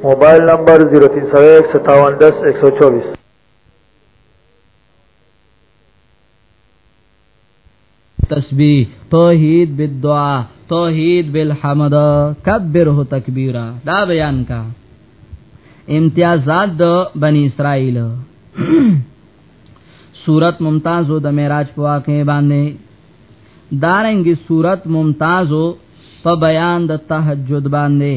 موبایل نمبر 03015710124 تسبیح توحید بالدعاء توحید بالحمد کبره تکبیرا دا بیان کا امتیازات د بنی اسرائیل صورت ممتازو د معراج په واقع باندې دارنګي صورت ممتازو په بیان د تهجد باندې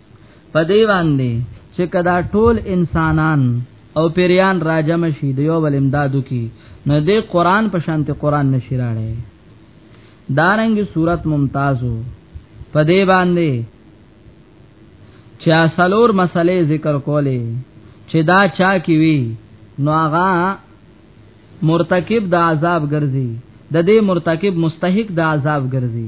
په دی باندې چې کدا ټول انسانان او پیریان راجم شي د یو بل امدادو کی نو د قران په شانت قران نشی راړي دارنګ صورت ممتازو په دی باندې چې اصلور مسلې ذکر کولې چې دا چا کی وی نو هغه مرتکب د عذاب ګرځي د دې مرتکب مستحق د عذاب ګرځي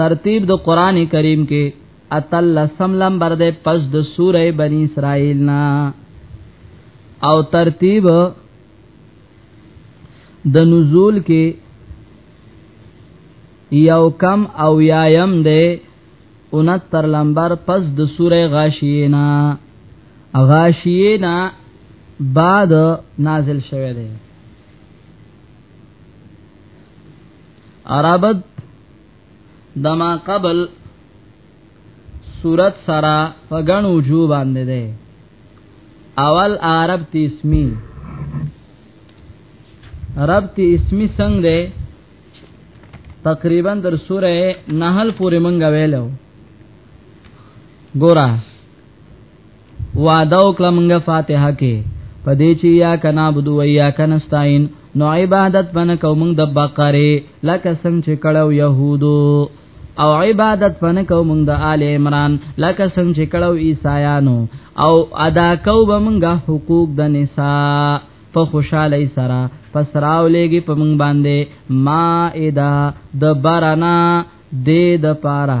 ترتیب د قران کریم کې اتل لسم لمبر ده پس د سوره بنی اسرائیل نا او ترتیب د نزول کې یو کم او یایم ده 69 لمبر پس د سوره غاشیه نا غاشیه نا بعد نازل شوه ده عربت دما قبل صورت سرا فغن وجو باندې ده اول عرب تی اسمی رب تی اسمی څنګه ده تقریبا در سوره نحل پورې مونږ ویلو ګورا وعده وکړه موږ فاتحه کې پدې چې یا کنا بدو و یا کنستاین نو عبادت پنه کوم د بقره لکه څنګه چې کړو يهودو او عبادت پنه کوم د آل عمران لکه څنګه چې کړو عیسایانو او ادا کو به موږ حقوق د نساء په خوشاله سره پسراو لګي په موږ باندې مائده د بارنا دې د پاره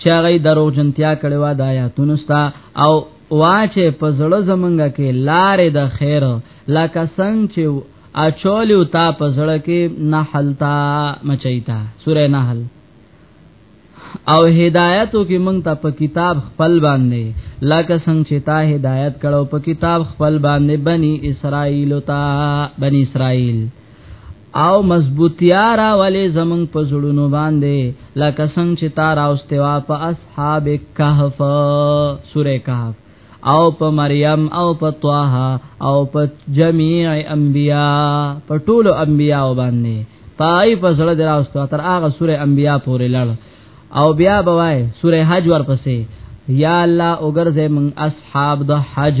چې هغه درو جنتیا کړي وا د آیاتونو ستا او واچه په زړه زمنګ کې لارې د خیر لکه څنګه چې اچولیو تا په زړه کې نحل تا مچایتا سوره نحل او هدایتو کې مونږ ته په کتاب خپل باندې لکه څنګه چې تا هدایت کړو په کتاب خپل باندې بني اسرائیل تا بني اسرائیل او مضبوطیا را ولې زمون په زړونو باندې لکه څنګه چې تار او استوا په اصحاب کهف سوره کهف او په مریم او په طه او په جميع انبیا په ټولو انبیا باندې پای په زړه دراوستو تر هغه سوره انبیا پورې لړ او بیا بوای سوره حج ورپسې یا الله وګرځې من اصحاب د حج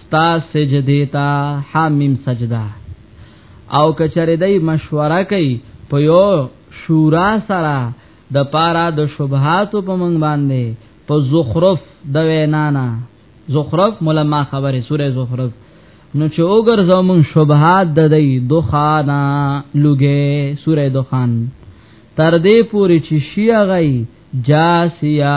ستا سجده تا حامیم سجده او کچره دای مشوره کوي په یو شورا سره د پارا د شبهات په منګ باندې په زخرف د وینانا زخرف ملما خبره سوره زخرف نو چې وګرځو مون شبهات د دې دوخانا لګې سوره دوخان تر دې پوري چې شیا غي جاسیا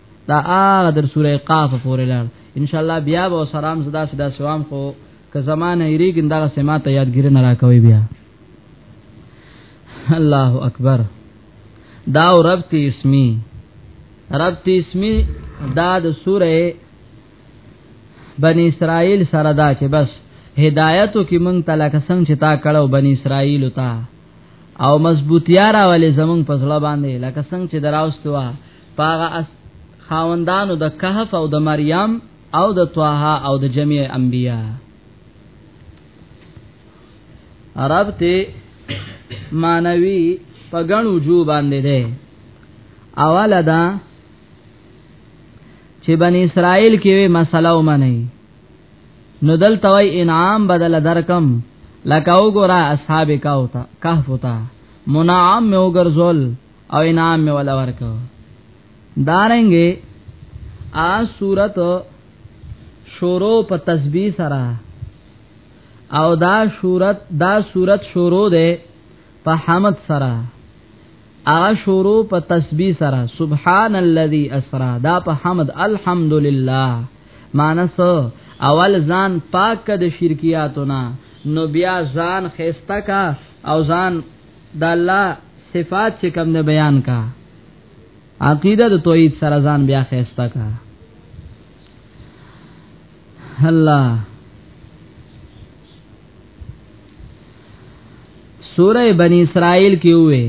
دا هغه در سوره قاف پورې لاړ ان شاء الله بیا به سلام زدا سدا سوام خو که زمانه یریګن دا سماته یادګیر نه راکوي بیا الله اکبر دا رب تی اسمی رب تی اسمی دا د سوره بنی اسرائیل سره دا چې بس هدایتو کې مونږ تلک څنګه چې تا کړو بنی اسرائیل ته او مضبوطی را ولې زمونږ په ځلا باندې لکه څنګه چې دراوستوا پاغه اس خاوندانو د کهف او د مریم او د طه او د جميع انبیا عرب ته مانوي په ګڼ وجو باندې ده اوله دا چې بنی اسرائیل کې مسله ومني نو دل توي انعام بدل درکم لکه وګوره اصحاب کاوتا کهف تا منعم مې وګرځول او انعام می ولا ورکو دارنګي ا صورت شورو په تسبیح سره او دا صورت دا صورت شورو ده په حمد سره ا شورو په تسبیح سره سبحان الذي اسرا دا په حمد الحمدلله مانس اول ځان پاک د شرکیاتونه نو بیا ځان خيستا کا او ځان دا الله صفات چې کوم نه بیان کا عقیده د توحید سره ځان بیا خېستا کا الله سوره بنی اسرائیل کې وې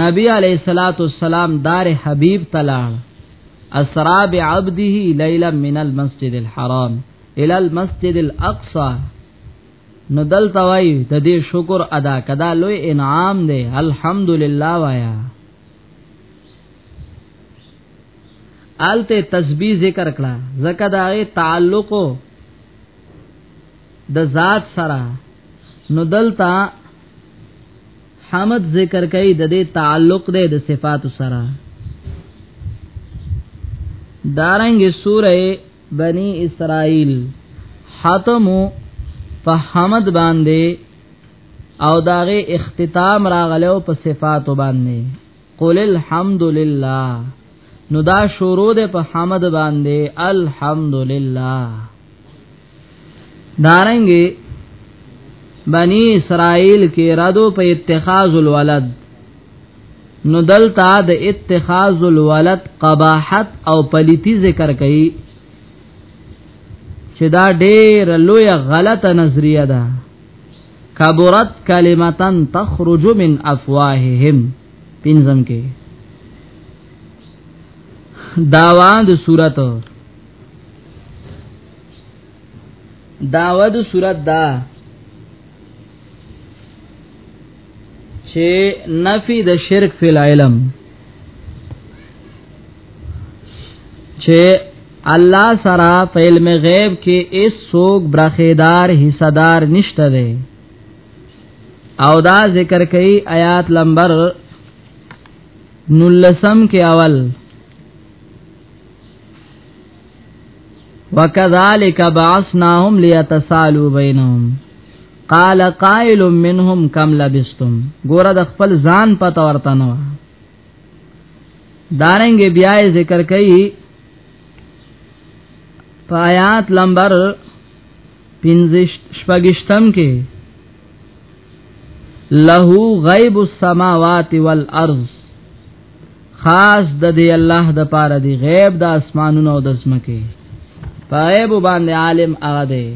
نبی علیہ الصلات والسلام دار حبیب تلال اسرا بعبده ليلا من المسجد الحرام الى المسجد الاقصى نو دل توای د دې شکر ادا کدا لوی انعام دی الحمدلله وایا آلته تسبیح ذکر کړه زکه دا غي تعلق د ذات سره نو دلتا حمد ذکر کوي د دې تعلق دی د صفات سره دارنګ سوره بنی اسرائیل حتمو په حمد باندې او داغه اختتام راغلو په صفات باندې قل الحمد لله نو دا شروع ده په حمد باندې الحمد لله دارنګي بنی اسرائیل کې رادو په اتخاذ الولد نو دلتا د اتخاذ الولد قباحت او پلیتی ذکر کړي چې دا ډېر لوی غلطه نظریه ده کبرت کلمتن تخرج من افواههم پینځم کې داوا د صورت داوا د صورت دا چې نفي د شرک فی العلم چې الله سره په علم غیب کې اس سوق برخیدار حصہ دار نشته دی او دا ذکر کوي آیات نمبر نلسم کې اول وکذالک بعثناهم ليتسالوا بينهم قال قائل منهم کم لبستم ګوره د خپل ځان پته ورته نو دارنګ بیا ذکر کوي پایات لمبر 15 شپږشتم کې له غیب السماوات والارض خاص د دی الله د پاره دی غیب د اسمانونو او د زمکه په غیب باندې عالم هغه دی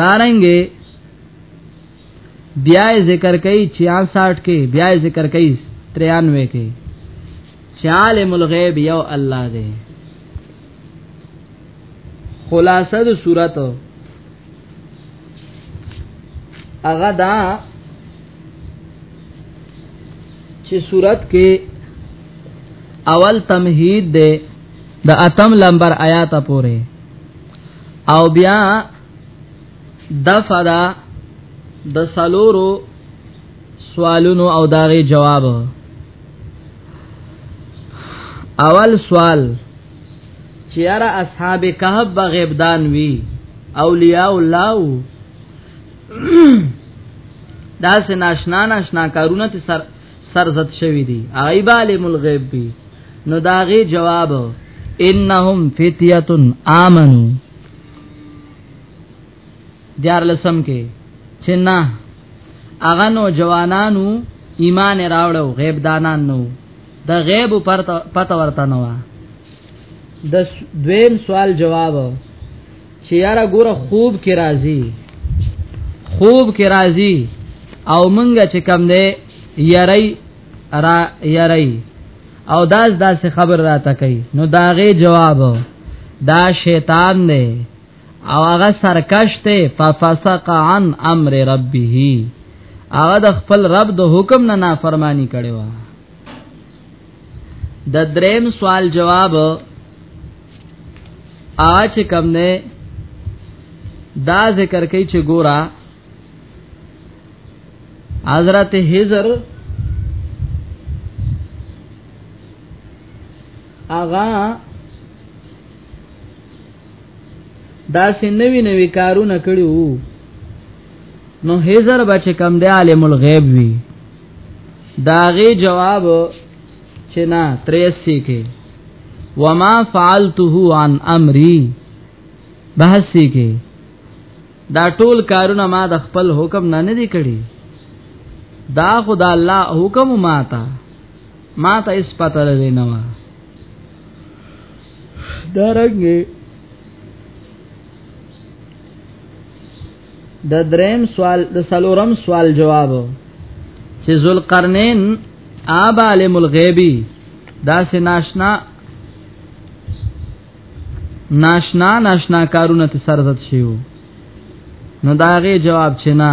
دارنګه بیا ذکر کوي 66 کې بیا ذکر کوي 93 کې چالم الغیب یو الله دی خلاصه د صورت هغه دا چې صورت کې اول تمهید ده د اتم لمبر آیات پورې او بیا دفدا د سالورو سوالونو او داغه جواب اول سوال چې یاره اصحاب کهف به غیب دان وی اولیاء الله دا سه ناشنا ناشنا کارونه سر سرزت شوی دی هغه به عالم الغیب وي نو داغه جواب انهم فتیه امنو دیار لسم کې چې نه هغه نو جوانانو ایمان راوړو غیب دانان نو د غیب پر پته ورته نو د دویم سوال جواب چې یاره ګوره خوب کې راځي خوب کې راځي او منګه چې کم دی یری را یری او داس داس خبر را تکي نو داغه جواب دا شیطان دی او هغه سرکش ته ففسق عن امر ربه هغه د خپل رب د حکم نه نافرمانی کړي وا د دریم سوال جواب اچ کم نه دا ذکر کوي چې ګورا حضرت حجر اغا دا سې نوی نوی کارونه کړی وو نو هزر بچ کم دی عالم الغیب وی داغه جواب چې نه 83 کې وما فعلته عن امري بحثي کې دا ټول کارونه ما د خپل حکم نه نه دي کړی دا خدا الله حکم ما تا ما ته اس پته لري نه دارنګه د دریم سوال د سلورم سوال جواب چې ذوالقرنین آب عالم الغیبی دا سه ناشنا ناشنا ناشنا کارونه ته سرزت شیو نو داغه جواب چې نه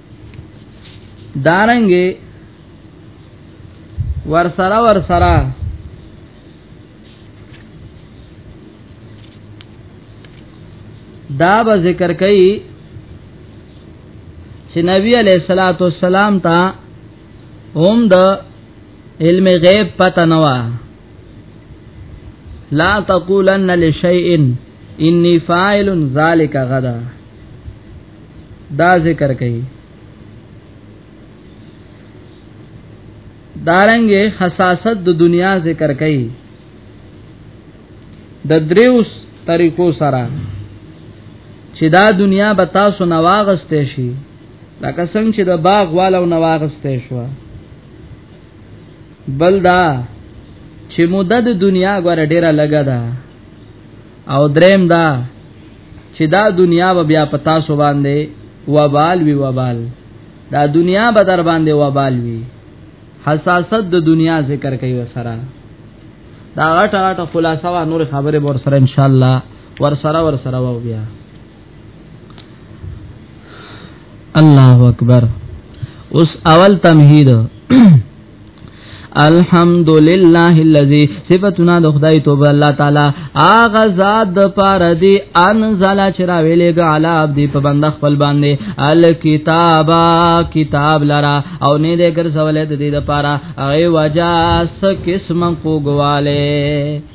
دارنګي ور سره ور سره دا به ذکر کوي چې نبی علیہ الصلوۃ والسلام ته هم د علم غیب پته نه و لا تقولن لشیء انی فاعل ذلک غدا دا ذکر کوي دارنګ حساست د دنیا ذکر کوي د دریوس طریقو سره چې دا دنیا به تاسو نواغسته شي لکه څنګه چې د باغ والو نواغسته شو بل دا چې مدد دنیا غره ډیره لګا ده او دریم دا چې دا دنیا به بیا پتا سو باندې وبال وی وبال دا دنیا به در باندې وبال وی حساست د دنیا ذکر کوي وسره دا غټه غټه خلاصه وا نور خبره ور سره ان شاء الله ور سره ور سره و بیا الله اکبر اوس اول تمهید الحمد لله الذي صفاتنا د خدای توبه الله تعالی اغه ذات پر دی انزل چرا ویلې غالا عبد په بند خپل باندې الکتابا کتاب لرا او نه دې ګر سوالې د دې لپاره اغه وجا س قسم کو غواله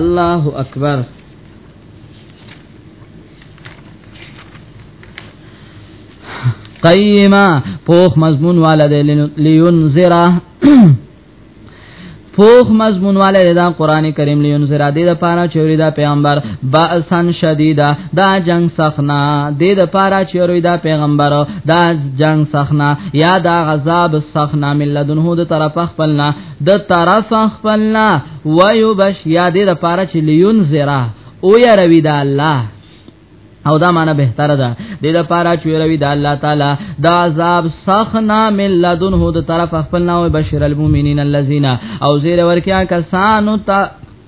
الله اکبر قیما پوخ مضمون والا دی لینذر فوخ مضمون والے دا قران کریم لیون زرا دې د پاره چوری دا پیغمبر باسن شدیدا دا جنگ سخنا دې د پاره چوری دا پیغمبر دا جنگ سخنا یا دا غذاب سخنا ملذن هو د طرف خپلنا د طرف خپلنا ويبش یاد د پاره چې لیون زرا او یا روی دا الله او دا معنا بهتره ده د لپاره چې روي د الله تعالی د عذاب سخنا من لدنه د طرف خپل نو بشیر المؤمنین الذين او زیر ورکیا کسانو ته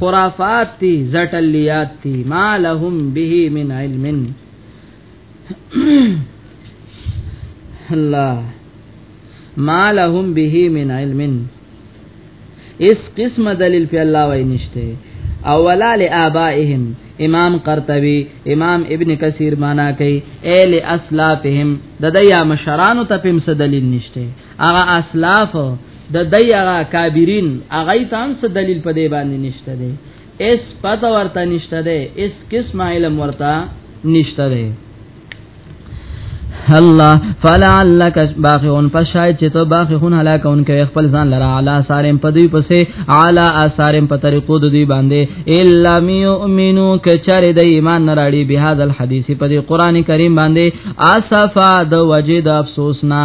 خرافات تی زټلیات تی ما لهم به من علم الله ما لهم به من علم اس قسم دلیل په الله وای نشته اولا لآبائهم امام قرطبی امام ابن کثیر معنا کوي ال اسلافهم د دیا مشرانو ته پم څه دلیل نشته هغه اسلاف د دایغه کابرین هغه ته هم څه دلیل په دی باندې نشته دی اس پته ورته نشته دی اس قسم علم ورته نشته دی الله فلعلک باخون فشاید چې ته باخون هلاکون کې خپل ځان لره علا سارم په دوی پسې علا اثارم په طریقو د دوی باندې الا میؤمنو کچر د ایمان نراړي به هاذ الحدیث په دې قران کریم باندې اسفا د وجد افسوسنا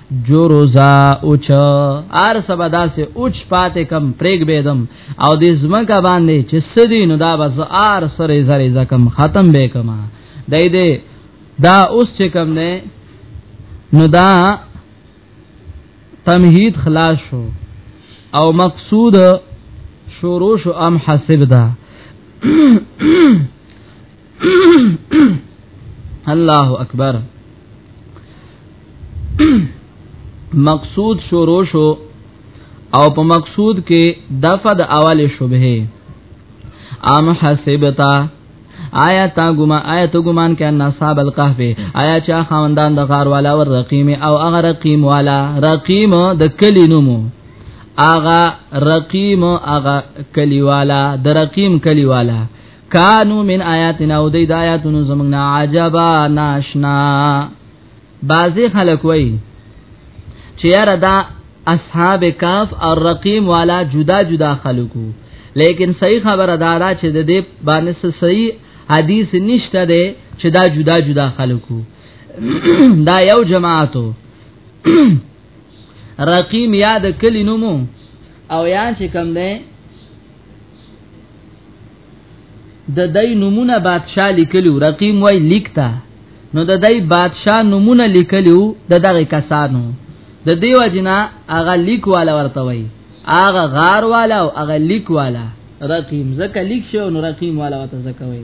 جروزا اوچ ار سبا داسې اوچ پاتې کم پرېګ بيدم او دې زمکه باندې چې سدي نو دا بس ار سره زری زکم ختم به کما دای دې دا اوس چې کم نه نو دا تمهید خلاص شو او مقصود شروع شو ام حسب دا الله اکبر مقصود شروع شو او په مقصود کې دفع د اول شبهه ام حسبتا آیا تا ګما آیا تو ګمان کې ان اصحاب القهف آیا چا خواندان د غار والا ور رقیم او هغه رقیم والا رقیم د کلی نومو آغا رقیم آغا کلیوالا د رقیم کلیوالا کانو من آیاتنا او دی د آیاتونو زمنګ نه عجبا ناشنا بعضی خلک وای چې یاره دا اصحاب کاف او رقیم والا جدا جدا خلکو لیکن صحیح خبره دا ده چې د دې باندې صحیح حدیث نشته ده چې دا جدا جدا خلکو دا یو جماعتو رقیم یاد کلی نومو او یا چې کم ده د دای نمونه بادشاہ لیکلو رقیم وای لیکتا نو د دای بادشاہ نمونه لیکلو د دغه کسانو د دیو جنا هغه لیک والا ورته وای هغه غار والا او هغه لیک والا رقیم زکه لیک شو نو رقیم والا وته زکه وای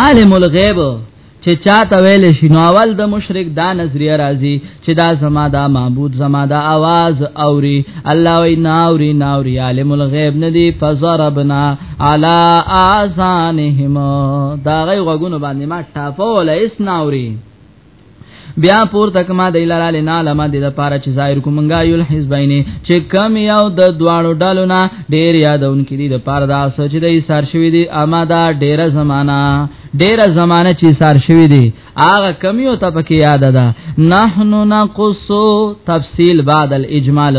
عالم الغیب چې چاته ویل شي نو اول د مشرک دا نظریه راځي چې دا زما دا معبود زما دا आवाज اوري الله وی ناوري ناوري عالم الغیب ندی فزربنا علی اذانهم دا غي غوګونو باندې ما ټافول اس ناوري بیا پور تک ما د لاره نه علامه د لپاره چې ظاهر کومنګا یل حزبین چې کم یو د دواړو ډلو نه ډیر یادون کړي د پاره دا سوچ دی سار شوی دی اما دا ډیره زمانہ ډیره زمانہ چې سار شوی دی هغه کم یو ته پکې یاد ده نحنو نقص تفصیل بعد الاجمال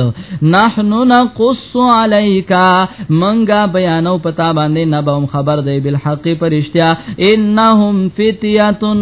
نحنو نقص علیکا منګه بیانو پتا باندې نبم خبر دی بالحق پرشتیا انهم فتیاتن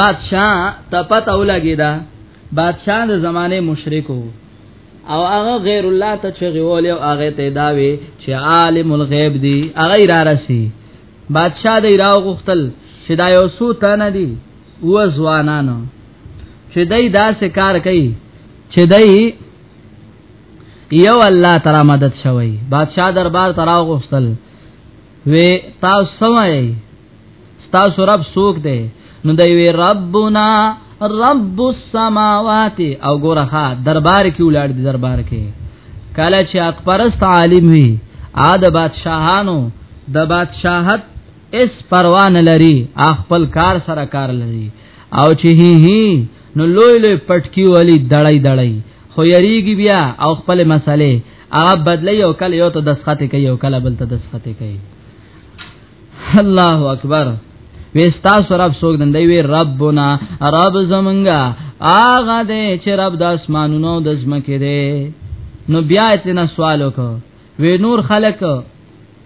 بادشاہ تپت او لګی دا بادشاہ د زمانه مشرکو او هغه غیر الله ته چغیول او هغه ته داوي چې عالم الغیب دی هغه را رسی بادشاہ دی راو غختل چې دا یو سو تنه دی و ځوانانو چې دای داسې کار کوي چې دای یو الله تعالی مدد شوی بادشاہ دربار تراو غختل وی تاسو سوای تاسو رب سوک دی نو دی وی ربنا رب السماوات او ګورخه دربار کې ولړ دی دربار کې کله چې اکبرست عالم وی ا د بادشاهانو د بادشاہت اس پروا نه لري خپل کار سره کار لري او چې هی هی نو لوی لوی پټکی ولی دړای دړای خو یریږي بیا او خپل مسئله هغه بدلی او کله یو ته دسخته کوي او کله بل ته دسخته کوي الله اکبر وستا سرب سوګ دن دی وی ربنا رب زمنګا آغا دې چې رب د اسمانونو د زمکه دې نو بیا اتنا سوال وکړه وی نور خلک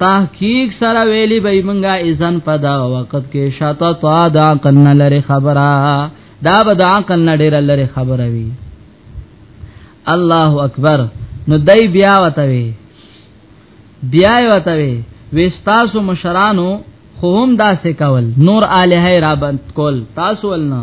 تحقیق سره ویلی به منګه اذن په دا وخت کې شاته تا دا کنه لري خبره دا به دا کنه ډیر لري خبره وی الله اکبر نو دای بیا وته وی بیا وته وی وستاسو مشرانو خو هم دا سکول نور الہ را بند کول تاسو ولنه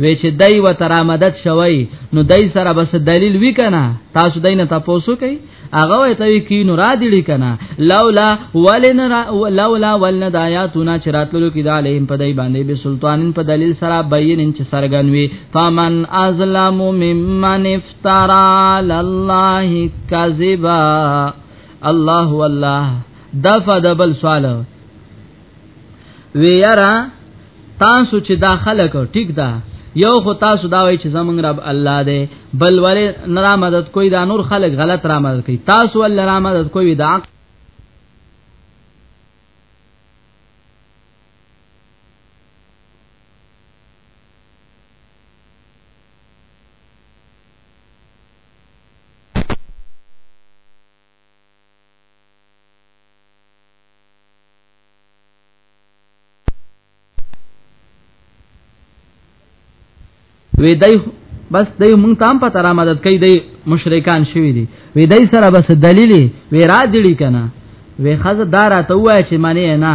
وی چې دای و ترا مدد شوی نو دای سره بس دلیل وکنه تاسو دینه تاسو کوي هغه وی ته کی نو را دی کنه لولا ولن را لولا ولن دایاتنا چراتلو کی دالیهم په دای باندې به سلطانن په دلیل سره بینن چې سرګنوي فمن ازلم ممن افترا لله کذبا الله والله دفع دبل سوال وی یرا تاسو چې دا خلک ټیک ده یو خو تاسو دا وای چې زمونږ رب الله دی بل ولې نرا مدد کوي دا نور خلک غلط را مدد کوي تاسو ول را مدد کوي دا وی دای بس دای مونږ تام په تر مدد کوي دای مشرکان شوی دي وی دای سره بس دلیل وی را دلی کنه وی خزه دارا ته وای چې معنی نه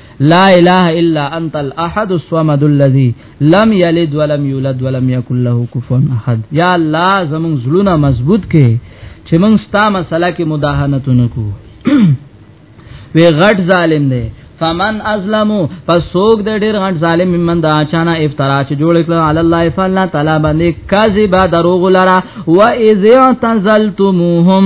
لا اله الا انت الاحد الصمد الذي لم يلد ولم يولد ولم يكن له كفوا احد یا الله زمون زلونه مضبوط کې چې موږ ستا مسله کې مداهنت نکو وی غټ ظالم دی فمن ازلمو پس سوک د ډیر غټ ظالم ممن دا چانا افترا چې جوړ کړ علی الله فالله تعالی باندې کذب دروغ لرا و اذ تزلتموهم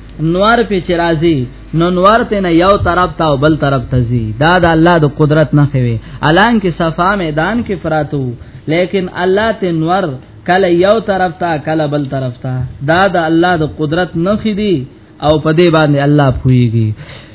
نوار په چرازی نو نوار ته نه یو طرف ته او بل طرف ته زی دا د الله د قدرت نه خوي الان کې صفا میدان کې فراتو لیکن الله ته نور کله یو طرف ته کله بل طرف ته دا د الله د قدرت نه خېدي او په دې باندې الله پويږي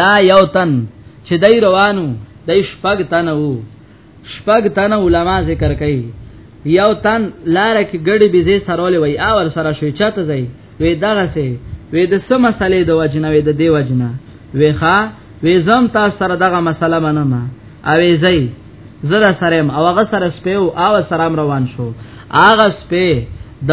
دا یو تن چې دای روانو د شپږ تن وو شپږ تن علما ذکر کوي یو تن لار کې ګړي بيزي سرول وي او ور سره شوی چاته ځای وې دغه سي وې د سم مسلې د وجنه وې د دی وجنه وې ښا وې زم تاسو سره دغه مسله منم او وې ځای زړه سره او هغه سره سپیو او سلام روان شو هغه سپی د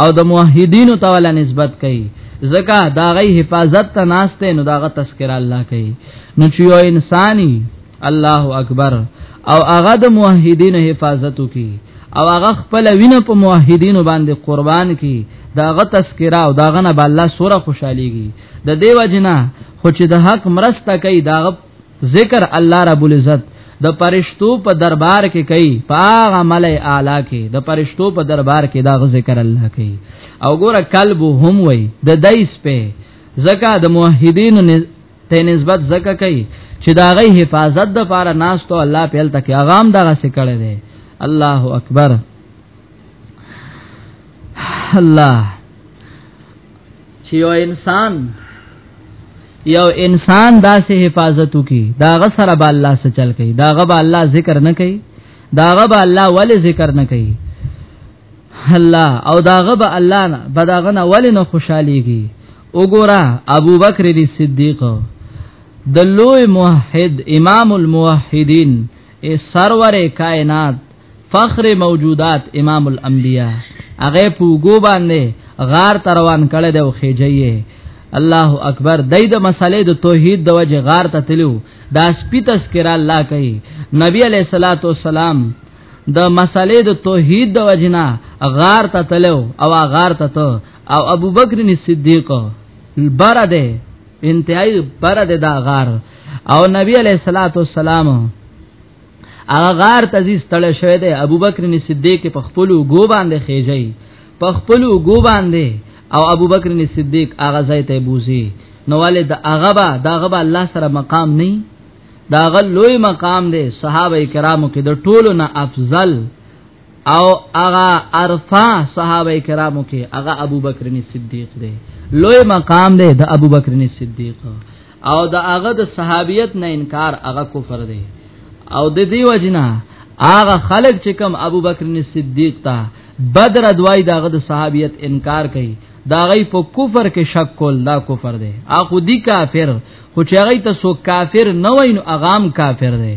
او د موحدین ته ولا نسبت کوي زکه دا غي حفاظت ته ناشته نو داغه تذکر الله کوي نو چې یو انساني الله اکبر او هغه د موحدین حفاظت کوي او هغه خپل وینه په موحدین باندې قربان کی داغه تذکرہ او داغه نه الله سوره خوشاليږي د دیو جنا خو چې د حق مرسته کوي داغه ذکر الله رب العزت د پرشتو په دربار کې کوي پاغه ملای اعلی کې د پرشتو په دربار کې دا ذکر الله کوي او ګوره قلب هم وای د دایس په زکه د موحدین ته نسبت زکه کوي چې دا غي حفاظت د پاره ناس ته الله په الته کې اغام دغه څه کړي دي الله اکبر الله چې یو انسان یو انسان داسې حفاظت وکي دا غ سره به الله سره چل کوي دا غ به الله ذکر نه کوي دا غ به الله ول ذکر نه کوي الله او دا غ به الله نه بداغه نه ول نه خوشاليږي وګوره ابو بکر صدیق د لوی موحد امام الموحدین سرور کائنات فخر موجودات امام الانبیاء هغه پوګو باندې غار تروان کړه دی او خېجایې الله اکبر دای د مسالې د توحید د وجه غار ته تلو دا سپی تذکر الله کوي نبی علیہ الصلوۃ والسلام د مسالې د توحید د وجنا غار ته تلو او غار ته ته او ابوبکر صدیق بر ده انتهای بر ده دا غار او نبی علیہ الصلوۃ والسلام هغه غار ته ځي ستړی شوی دی ابوبکر ني صدیق په خپل وګو باندې خېږي په خپل وګو باندې او ابوبکر ني صدیق هغه ځای ته بوزي نو والد هغه با داغه با الله سره مقام نه داغه لوی مقام دی صحابه کرامو کې د ټولو نه افضل او هغه عرفه صحابه کرامو کې هغه ابوبکر ني صدیق دی لوی مقام دی د ابوبکر ني صدیق او د هغه د صحابیت نه انکار هغه کفر دی او د دې وجنه هغه خلک چې کوم ابو بکر صدیق ته بدر دوای دغه د صحابیت انکار کوي دا غي په کفر کې شک کول دا کفر دی اخو دی کافر خو چې غي ته سو کافر نه وای نو اغام کافر دی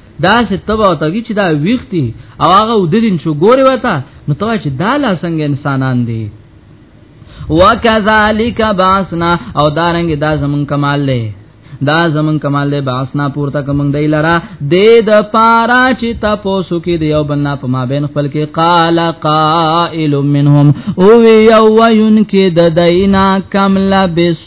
دا چې تبا او تګي چې دا ویختی او هغه ودین شو ګوره وتا نو توا چې دا لا څنګه انسانان دي وکذالک باسنا او دارنګ دا زمون کمال لې دا زمون کمال له باسنا پورته کوم دی لرا د د پارا چې تاسو کې دی او بننا په ما بین خپل کې قال قائل منهم او یو وین کې د دینا کم لبس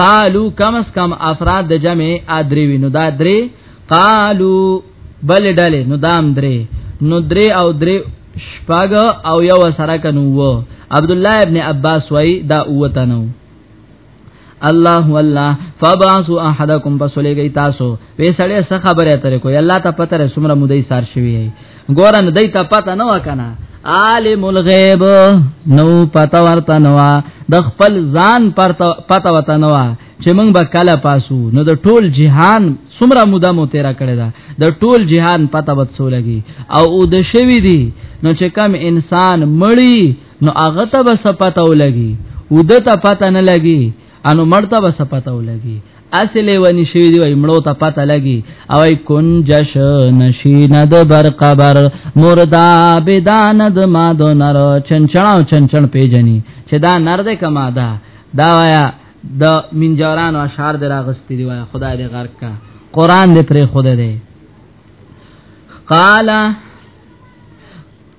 قالو کم اس کم افراد د جمع ادری وی نو دا درې قالو بل ډلې نو دام درې نو درې او درې شپږ او یو سره کنو وو عبد الله ابن عباس وای دا اوته نو الله والله فبعثوا احدكم فسلګی تاسو وې سړی څه خبره ترې کوي الله ته پته رسمره مودې سار شوی ګورن دای ته پته نه وکنه عالم الغیب نو پته ورته نو د خپل ځان پته ورته نو چې موږ به کله پاسو نو د ټول جهان څومره موده مو تیرا کړی دا د ټول جهان پته وڅو لګي او او د شوی دی نو چې کم انسان مړی نو هغه ته به سپته ولګي او د ته پته نه لګي انو مرته بس پته ولګي اصل ونی شوی دی وای مړو ته پته لګي او ای کون جش نشی ند بر قبر مردا بدان د ما دو نر چنچناو چنچن پیجنی چې دا نر ده کما دا دا وایا د منجوران او اشعار دراغستی دی وایا خدای دې غرق کا قران دې پرې خود دې قال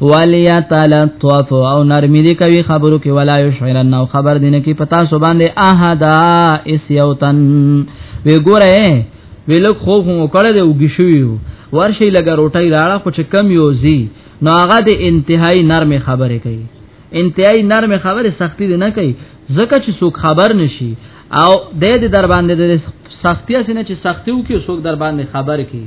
ولیا تعالی طواف او نرمی دی کوي خبرو کې ولا یشعرن نو خبر دینه کې پتا سو باندې احدا اس یوتن وی ګوره ویلک خو هم کړه دی وګی شوی ورشي لګه روټي راړه خو چې کم یوزي نو هغه د انتهایی نرمه خبره کوي انتهایی نرمه خبره سختی دی نه کوي ځکه چې څوک خبر نشي او د دې در باندې د سختیا سینه چې سختیو کې څوک در باندې خبر کوي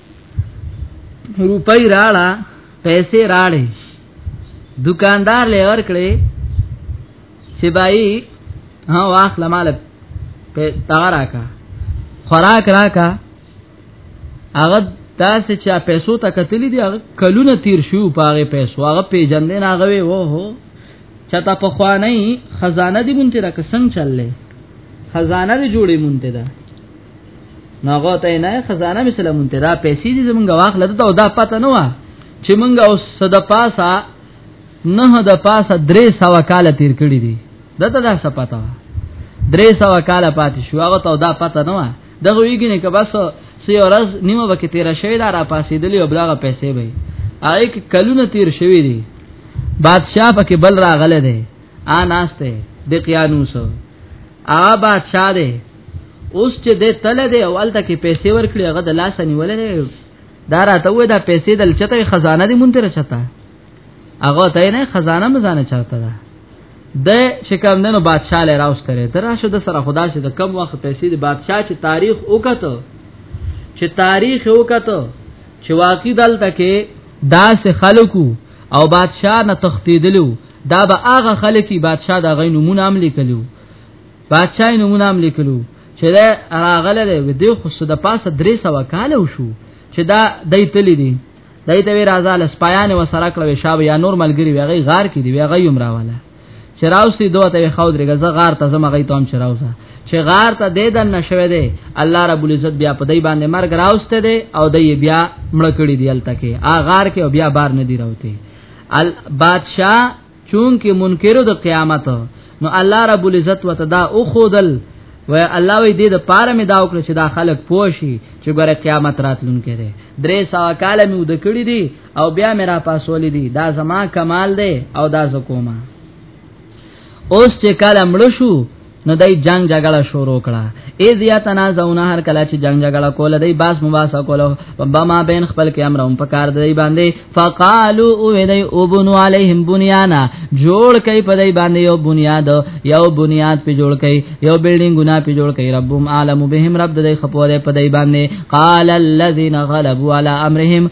روپۍ راړه پیسې راړې دکاندار لې ور کړې چې بای ها واخل مال په تاراکا خوراک راکا هغه تاسو چې پیسو ته کتلې دي هغه کلونه تیر شو پاره پیسو هغه پیجندې نه غوي وو هو چتا په خوانې خزانه دي مونته را کسنګ چللې خزانه دي جوړې مونته ده ناغه ته نه خزانه مثلا مونږ ته دا پیسې دې زمونږ واخلې ته دا پته نه و چې مونږ اوس صد پاسا نه د پاسا درې سو کال تیر کړی دي دته دا څه پته و درې سو کال پاتې شو هغه ته دا پته نه و دغه ویګی نه کباس سی ورځ نیمه وکي تیر شوی دا را پاسې دلی او بلاغه پیسې به آی کلونه تیر شوی دي بادشاہ پکې بل راغله دی ا ناشته د قیانوس ا بادشاہ دی اوس چې د تل دی او الته کې پیسې ورکړي هغه د لاس نیولې دا راته وې دا پیسې دل چته خزانه دی مونږ ته چته هغه ته نه خزانه مزانه چاته ده د شکم ننو بادشاہ لې راوستره دراشه د سره خدا شه د کم وخت پیسې د بادشاہ چې تاریخ وکړو چې تاریخ وکړو چې واقعي دلته کې داس خلکو او بادشاہ نه تختیدلو دا به هغه خلک بادشاہ دا غي نمونه عمل کلو بادشاہ نمونه عمل کلو چې دا راغله دی ودی خو صد پاسه 300 کال وشو چې دا دای تللی دی دای ته راځه لسپایان وسره کړو شابه یا نور ملګری ویغی غار کې دی ویغی عمره والا چراوسی دوه ته خود رګه ز غار ته زما غي تام چراوسه چې غار ته دې دن نشوي دې الله رب العزت بیا په دې باندې مرګ راوسته دې او دې بیا مړ کړی دی الته کې ا غار کې بیا بار نه دی راوته ال بادشاہ چون کې منکرو د قیامت نو الله رب العزت وته دا او خودل و الله وی دې د پاره می دا وکړه چې دا خلک پوشي چې ګره قیامت راتلونکې ده درې سوا کال می ود کړی دي او بیا مې را پاسولې دي دا زما کمال دی او دا زکوما اوس چې کله مړ شو نو دای جنگ جګړه شروع کړه ای زیا تنازعونه هر کله چې جنگ جګړه کوله دای باس مباسه کوله بما بین خپل کې امر هم پکار دی باندې فقالو او دای او بنو علیهم بنیانا جوړ کای په دای باندې یو بنیاد یو بنیاد په جوړ کای یو بلډینګ نه په جوړ کای ربهم عالم بهم رب دای خپوره په دای باندې قال الذين غلبوا على امرهم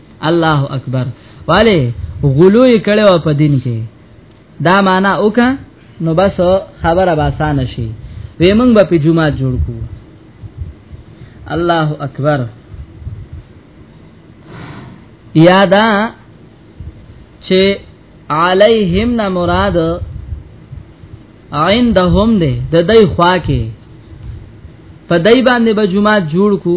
الله اکبر والے غلوې کړي او په دین کې دا معنا وکا نو بس خبره به آسان شي وې موږ به په جمعه جوړ کو الله اکبر یادا چې علیهم نه مراد عندهم ده د دای خوا کې په دای باندې به جمعه جوړ کو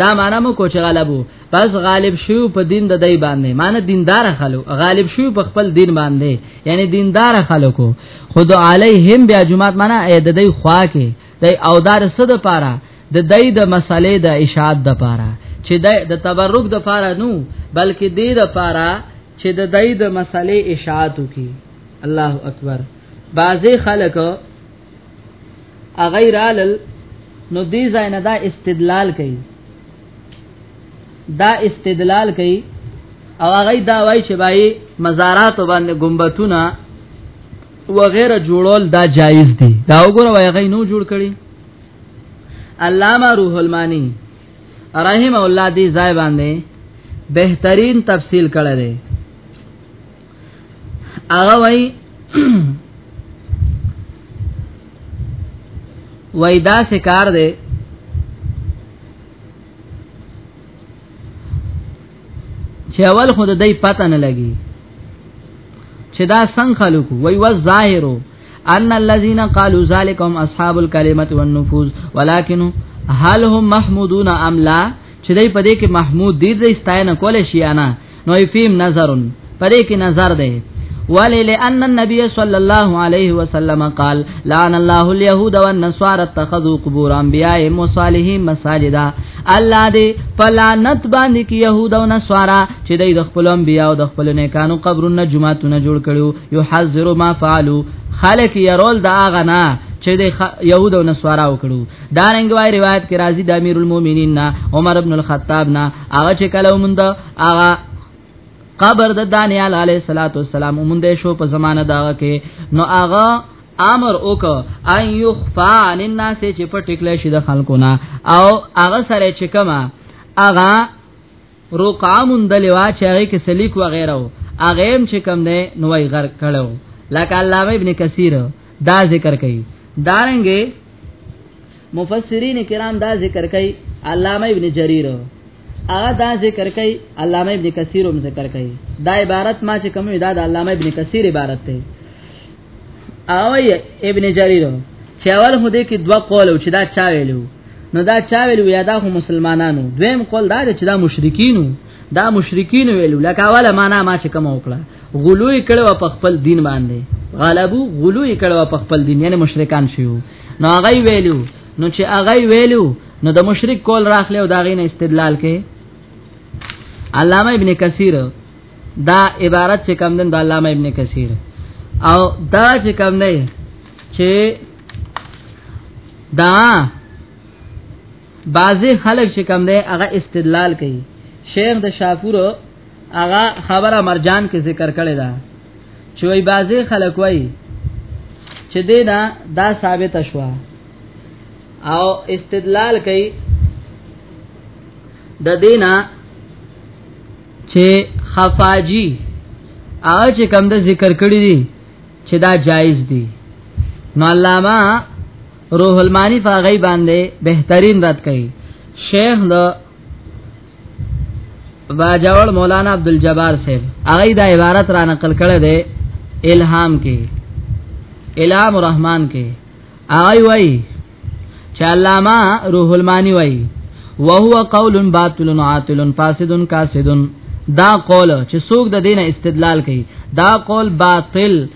دا معنا مو کو چې غلبو پس غالب شو په دین د دای باندې معنی دیندار خلو غالب شو په خپل دین باندې یعنی دیندار خلکو خود علیهم بیا جمعات معنی اې د دای خوا کې دای او دار صد پاره د دای د مسلې د اشاعت د پاره چې د تبرک د پاره نو بلکې دې د پاره چې د دای د مسلې اشاعت وکي الله اکبر بعضی خلک اغیر علل نو دې ځای نه دا استدلال کوي دا استدلال کوي او هغه دا وای چې بای مزارات باندې گنبتونه وغیرہ جوړول دا جایز دي دا وګوره وای هغه نو جوړ کړي علامہ روح المانی رحم الله دې ځای باندې بهترین تفصیل کړی دی هغه وای وای دا څه کار دی چې اول خود دای پته نه لګي چې دا څنګه خلق وای و ظاهرو ان الذين قالوا ذلك هم اصحاب الكلمه والنفوذ ولكن هل هم محمودون ام لا چې دای په دې کې محمود دي د استاینه کول شي انا نو فیم نظرن پدې کې نظر دی ولی لأن النبي صلى الله عليه وسلم قال لعن الله اليهود والنصارى اتخذوا قبور انبيائهم وصالحهم مساجدا الله دې پلانت باندې کې يهود او نصارا چې د خپل انبيا او د خپل نیکانو قبرونه جمعهتونه جوړ کړو يحذر ما فعلوا خلق يرول دا غنا چې د يهود او نصارا وکړو دا رنګ وای روایت کې راځي د امیر المؤمنین عمر ابن الخطاب نه هغه چې کله مونږ هغه قبر د دانیال علیه الصلاۃ والسلام مونږ شو په زمانه دا کې نو هغه امر وک ان یخفا عن الناس چې په ټکلې شي د خلکو نه او هغه سره چې کما هغه رقامون د لوا چې هغه کې سلیک و غیره هغه هم چې کم نه نوې غر کړو لکه علامه ابن کثیر دا ذکر کوي دارنګه مفسرین کرام دا ذکر کوي علامه ابن جریر هغه دا ذکر کوي علامه ابن کثیر هم ذکر کوي دا عبارت ما چې کوم دا د علامه ابن کثیر عبارت دی او ابن جریر چې اول هده کې دوه قول او چې دا چا ویلو نو دا چا ویلو یا دا مسلمانانو دویم قول دا چې دا مشرکینو دا مشرکین ویلو لکه اوله معنا ما چې کوم وکړه غلوې کړو په خپل دین باندې غالبو غلوې کړو په خپل دین یعنی مشرکان شيو نو هغه ویلو نو چې هغه ویلو نو د مشرک کول راخلی او دا غینه استدلال کې علامه ابن کثیر دا عبارت چې کم دن د علامه ابن کثیر او دا چې کم نه چې دا بعضی خلک چې کم دی هغه استدلال کوي شیخ د شاپور هغه خبره مرجان کې ذکر کړی دا چې وای بازي خلک وای چې دینا دا ثابت شوه او استدلال کوي د دینا چې خفاجی هغه چې کم د ذکر کړی دي چې دا جایز دي نو علامه روح المانی فغی باندې بهترین رد کړي شیخ د باجوړ مولانا عبدالجبار صاحب هغه دا عبارت را نقل کړی دی الهام کې الهام الرحمن کې هغه وایي چې علامه روح المانی وایي وهو قول باطل عاطل فاسد کاسد دا قول چې څوک د دینه استدلال کوي دا قول باطل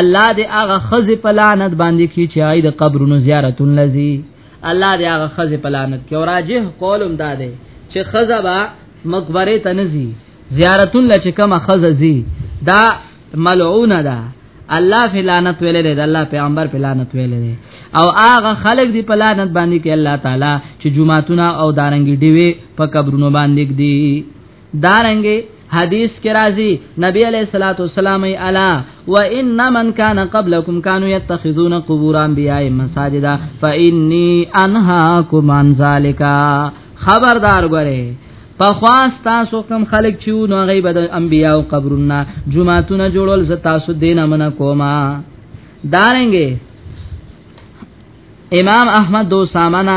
الله دې هغه خزه په لعنت باندې کی چې آی د قبرونو زیارتون لذي الله دې هغه خزه په لعنت کې او راجه قولم داده چې خزه با مقبره ته نزي زیارتون لچ کما خزه زی دا ملعونه ده الله فی لعنت ویلې ده الله پیغمبر په لعنت ویلې ده او هغه خلق دی په لعنت باندې کې الله تعالی چې جمعهتون او دارنګي دیوي په قبرونو باندې دي دارنګه حدیث کې راځي نبی علیہ الصلوۃ والسلام الا وان من کان قبلکم کانوا یتخذون قبور انبیاء مساجد فانی انهاکم عن ذالک خبردار غره په خواص تاسو کم خلق چې نو غیب د انبیا او قبرونه جمعهتونه جوړول ز تاسو دینه من کوما دارنګه امام احمد دو سامانا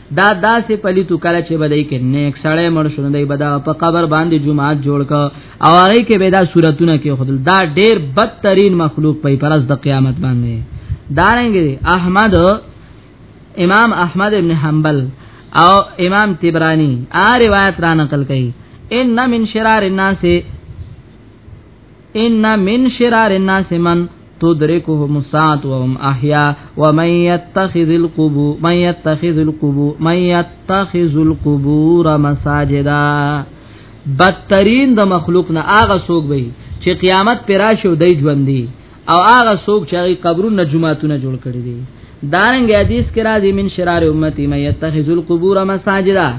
دا داسې پلیتو کله چې بدای کې نیک سړی مړ شونه دی بدا په قبر باندې جمعات جوړ ک او هغه کې به دا صورتونه کې خدل دا ډیر بدترین مخلوق په پرز د قیامت باندې دارنګ احمد امام احمد ابن حنبل او امام تبرانی آ روایت را نقل کړي ان من شرار الناس ان من شرار الناس من تدركهم الساعه وهم احياء ومن يتخذ القبور من يتخذ القبور من يتخذ القبور مساجدا بدترین د مخلوق نه هغه سوق به چې قیامت پر راشي او دای ژوند دی او هغه سوق چې هغه قبرونه جمعهتونه جوړ کړی دي دارنګ حدیث کې راځي من شرار امتی مې يتخذ القبور مساجدا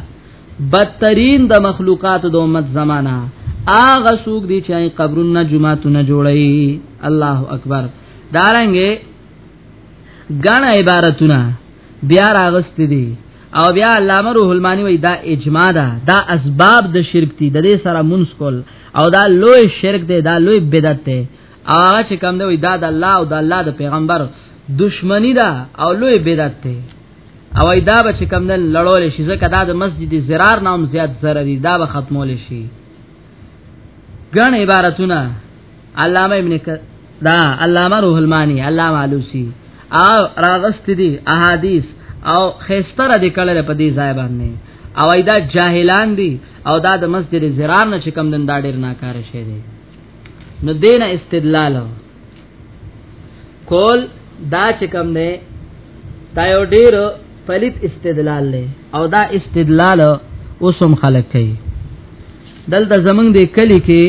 بدترین د مخلوقات د امت زمانہ اغه سوق دي چې قبرونه جمعهتونه جوړي الله اکبر دارنګې غن عبارتونه بیا راغست دي او بیا علامه روح المانی وی دا اجماع ده دا اسباب د شرک دي د دې سره منس کول او دا لوی شرک دی دا لوی بدعت دی هغه چې کوم دی دا د الله او د الله د پیغمبر دشمنی ده او لوی بدعت دی او ایدا به چې کم نن لړول شي ځکه دا د مسجد زرار نام زیات زره دي دا به ختمول شي ګڼ عبارتونه علامه ابن ک... دا علامه روح المانی علامه علوسی او راغست دي احادیث او خيستره د کله په دې ځای باندې او ایدا جاهلان دي او دا د مسجد زرار نه چې کم دن دا ډیر ناکاره شي دي نو دینه استدلال کول دا چې کوم دی دا یو ډیر پلیت استدلال دی او دا استدلال اوسم خلق کوي دلته زمنګ دی کلی کې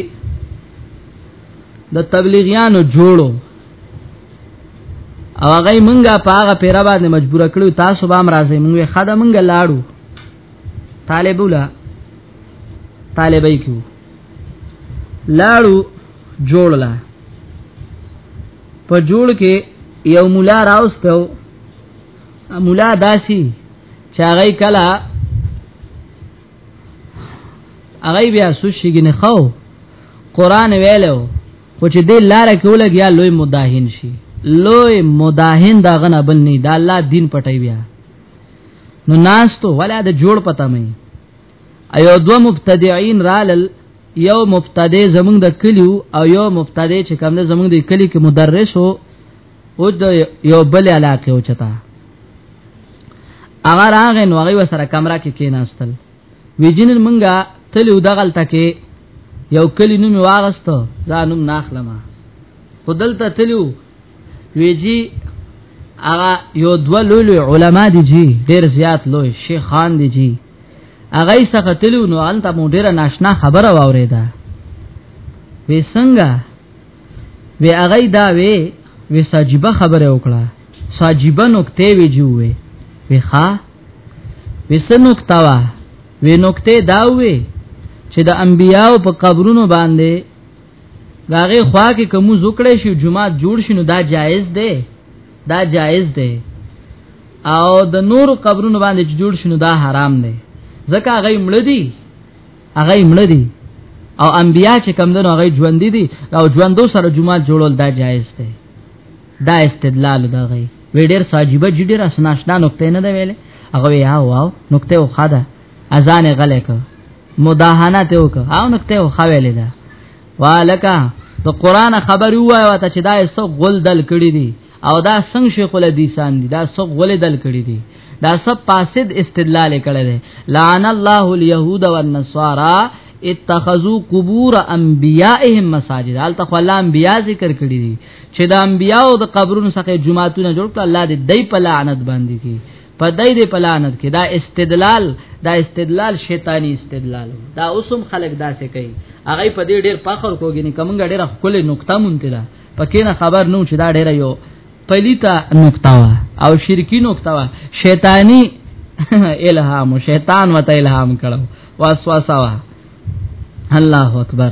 د تبلیغیانو جوړو او هغه مونږه په هغه پیرا باندې مجبور کړو تاسو به هم راځي مونږه خدای مونږه لاړو طالبولا طالبای کیو لاړو جوړلا په جوړ کې یو مولا راوستو مولا داسي چې هغه کله هغه بیا سوشيګي نه خو قران ویلو خو چې دې لار کې ولګیا لوی مداهن شي لوی مداهن دا غنه بل نه دا الله دین پټي بیا نو ناس ته ولا د جوړ پتا مې ایو دو مبتدعين رالل یو مبتدی زمونږ د کلیو او یو مبتدی چې کوم د زمونږ د کلی کې مدرس وو او د یو بل علاقه او چتا هغه راغې نو هغه سره کمره کې کېناستل ویجن منګه تلو دغل تکې یو کلی نوم واغستو دا نوم ناخلمه خدلته تلو ویجی هغه یو دو لولو علما دي جی ډیر زیات لوی شیخان دي جی هغه یې څخه تلو نو انت مو ډیره ناشنا خبره واوریدا وی څنګه وی هغه دا وی وی ساجيبه خبره وکړه ساجيبه نقطه وی جووي وی ښا وی سنقطه وا وی نقطه دا وی چې د انبیاو په قبرونو باندې داغه خوا کې کوم زوکړې شي جمعه جوړ شنو دا جایز دی دا جایز دی او د نور قبرونو باندې چې جوړ شنو دا حرام دی ځکه هغه مړ دي هغه مړ دي او انبیا چې کم دنو هغه ژوند دي او ژوندو سره جمعه جوړول دا جایز دی دا استدلال دا غي وی ډیر ساجيبه جډیر اسناشنا نقطه نه دی ویلې هغه یا واو نقطه او خاده اذان غلې کو مداهنه ته وک او نقطه او خویلې ده والکا ته قران خبر وای او ته چې دا څو غول دل کړی دي او دا څنګه شیخ الحدیثان دي دا څو غول دل کړی دي دا سب فاسد استدلال کړی دی لعن الله اليهود والنصارى اتخذوا قبور انبيائهم مساجد حالت خو الله انبيا ذکر کړی دي چې د انبياو د قبرونو څخه جمعهتون جوړ کړ الله دې دای په لعنت باندې کی په دای دې پلانت کې دا استدلال دا استدلال شیطانی استدلال دا اوسم خلق داسې کوي هغه په دې ډېر فخر کوګی نه کومګه ډېر خپل نقطه مونته ده پکې نه خبر نو چې دا ډېر یو پلیتا نقطه وا او شرکی نقطه وا شیطانی الهام شیطان وته الهام کړو واسواسه وا الله اکبر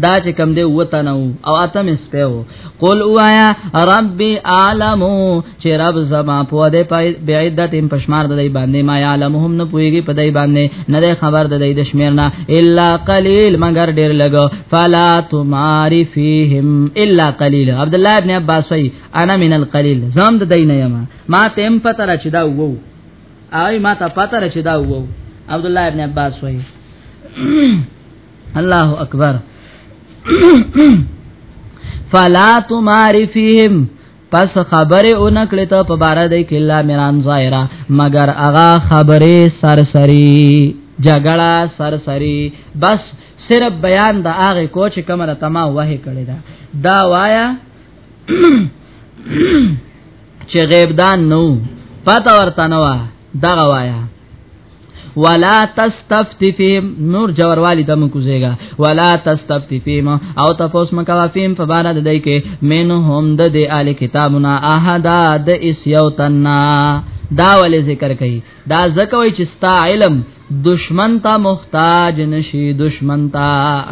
دا چې کم دی وته نو او اتم سپیو قل اوایا ربي عالم چې رب زما په دې پای بعدت پشمار د دې باندې ما عالمهم نه پويږي په دې باندې نه خبر د دې د شمیر نه الا قليل مگر ډیر لګو فلا تماري فيهم الا قليل عبد الله ابن عباس وی انا من القليل زم د دې نه یم ما تم پته را چې دا وو آی ما ته پته را چې دا وو عبد الله ابن عباس وی الله اکبر فلا تمار فیهم پس خبره اونکړه ته په بار د کلا میران ظاهرا مگر اغا خبره سرسری جګړه سرسری بس صرف بیان د هغه کوچ کمره تما وه کړی دا دا وایا چې غیب دان نو پته ورته نو دا وایا ولا تستفتفهم نور جوړوالی ته مکو زیګا ولا تستفتفهم او تاسو مکوا فهم په بار د دې کې مين هم د دې آل کتابنا احدا د اس یو تننا دا ولې ذکر کړي دا ځکه وای چې ستا علم دشمن ته محتاج نشي دشمن ته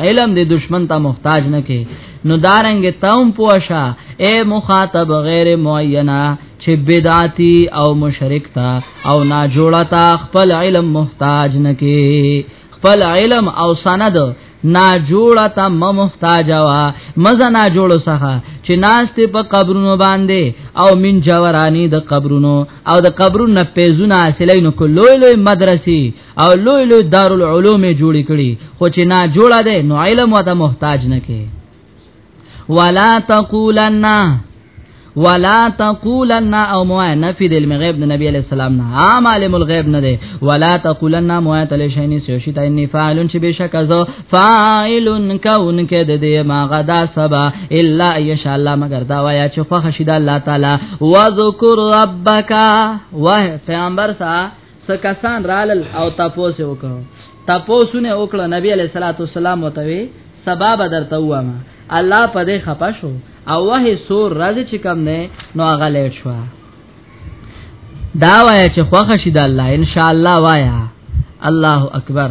علم دې دشمن ته محتاج نه کې نو دارنګ تاوم پوښا اے مخاطب غیر معینه چې بدعتي او مشرک تا او نا جوړه تا خپل علم محتاج نکي خپل علم او سند نا جوړه تا م محتاج وا مزه نا جوړ سخه چې ناست په قبرونو باندې او من جورانی د قبرونو او د قبرونو پیزونه اصلینو کو لوی لوی مدرسې او لوی لوی دارالعلوم جوړې کړي خو چې نا جوړه ده نو علم وته محتاج نه کې ولا تقولن ولا تقولن او مو نفی د علم غیب د نبی علی السلام نه عام عالم الغیب نه دی ولا تقولن مو تل شین سوشی تای نه فاعلن چې بشک از فاعلن کون کې د دې ما غدا سبا الا ان شاء الله مگر دا وایا چې خو خشید الله تعالی وذکر ربک وه پیغمبر صاحب څه کسان رالل او تپوس وکړو تپوسونه وکړه نبی علیہ الصلوۃ والسلام وتوی سبب درته وامه الله په دې خپه شو او وه سور راځي چې کم نه نو هغه لټ شو دا وای چې خوښ شي د الله ان شاء الله وایا الله اکبر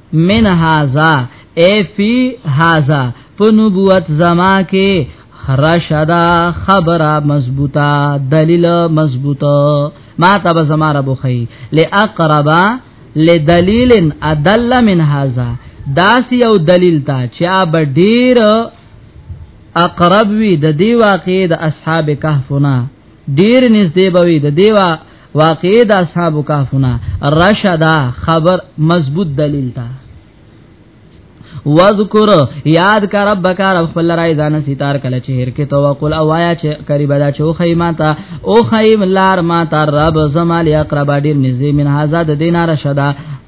من هاذا اے فی هاذا په نبوت زما کې رشدا خبره مضبوطه دلیل مضبوطه ما ته به زما رب خی لاقربا لدلیل ادل من هاذا داس یو دلیل تا چې اب ډیر اقرب وی د دی واقع د اصحاب کهفنا ډیر نږدې بوي د دیوا واقع د اصحاب کهفنا رشدا خبر مضبوط دلیل تا وذکر یاد کا ربک رب خپل راي ځان ستار کله چې هر کې توکل او آیا چې قریب دا چې او خیمه تا او خیم لار ما تا رب زمال اقرب ډیر نږدې من هزاد دینار شدا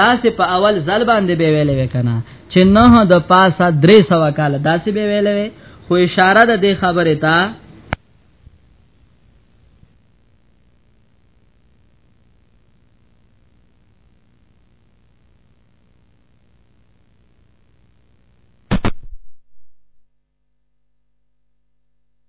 داسې په اول ځل باندې به ویلې وکنه چې نه د پاسه درې سوا کال داسې به ویلې خو اشاره ده د خبره ته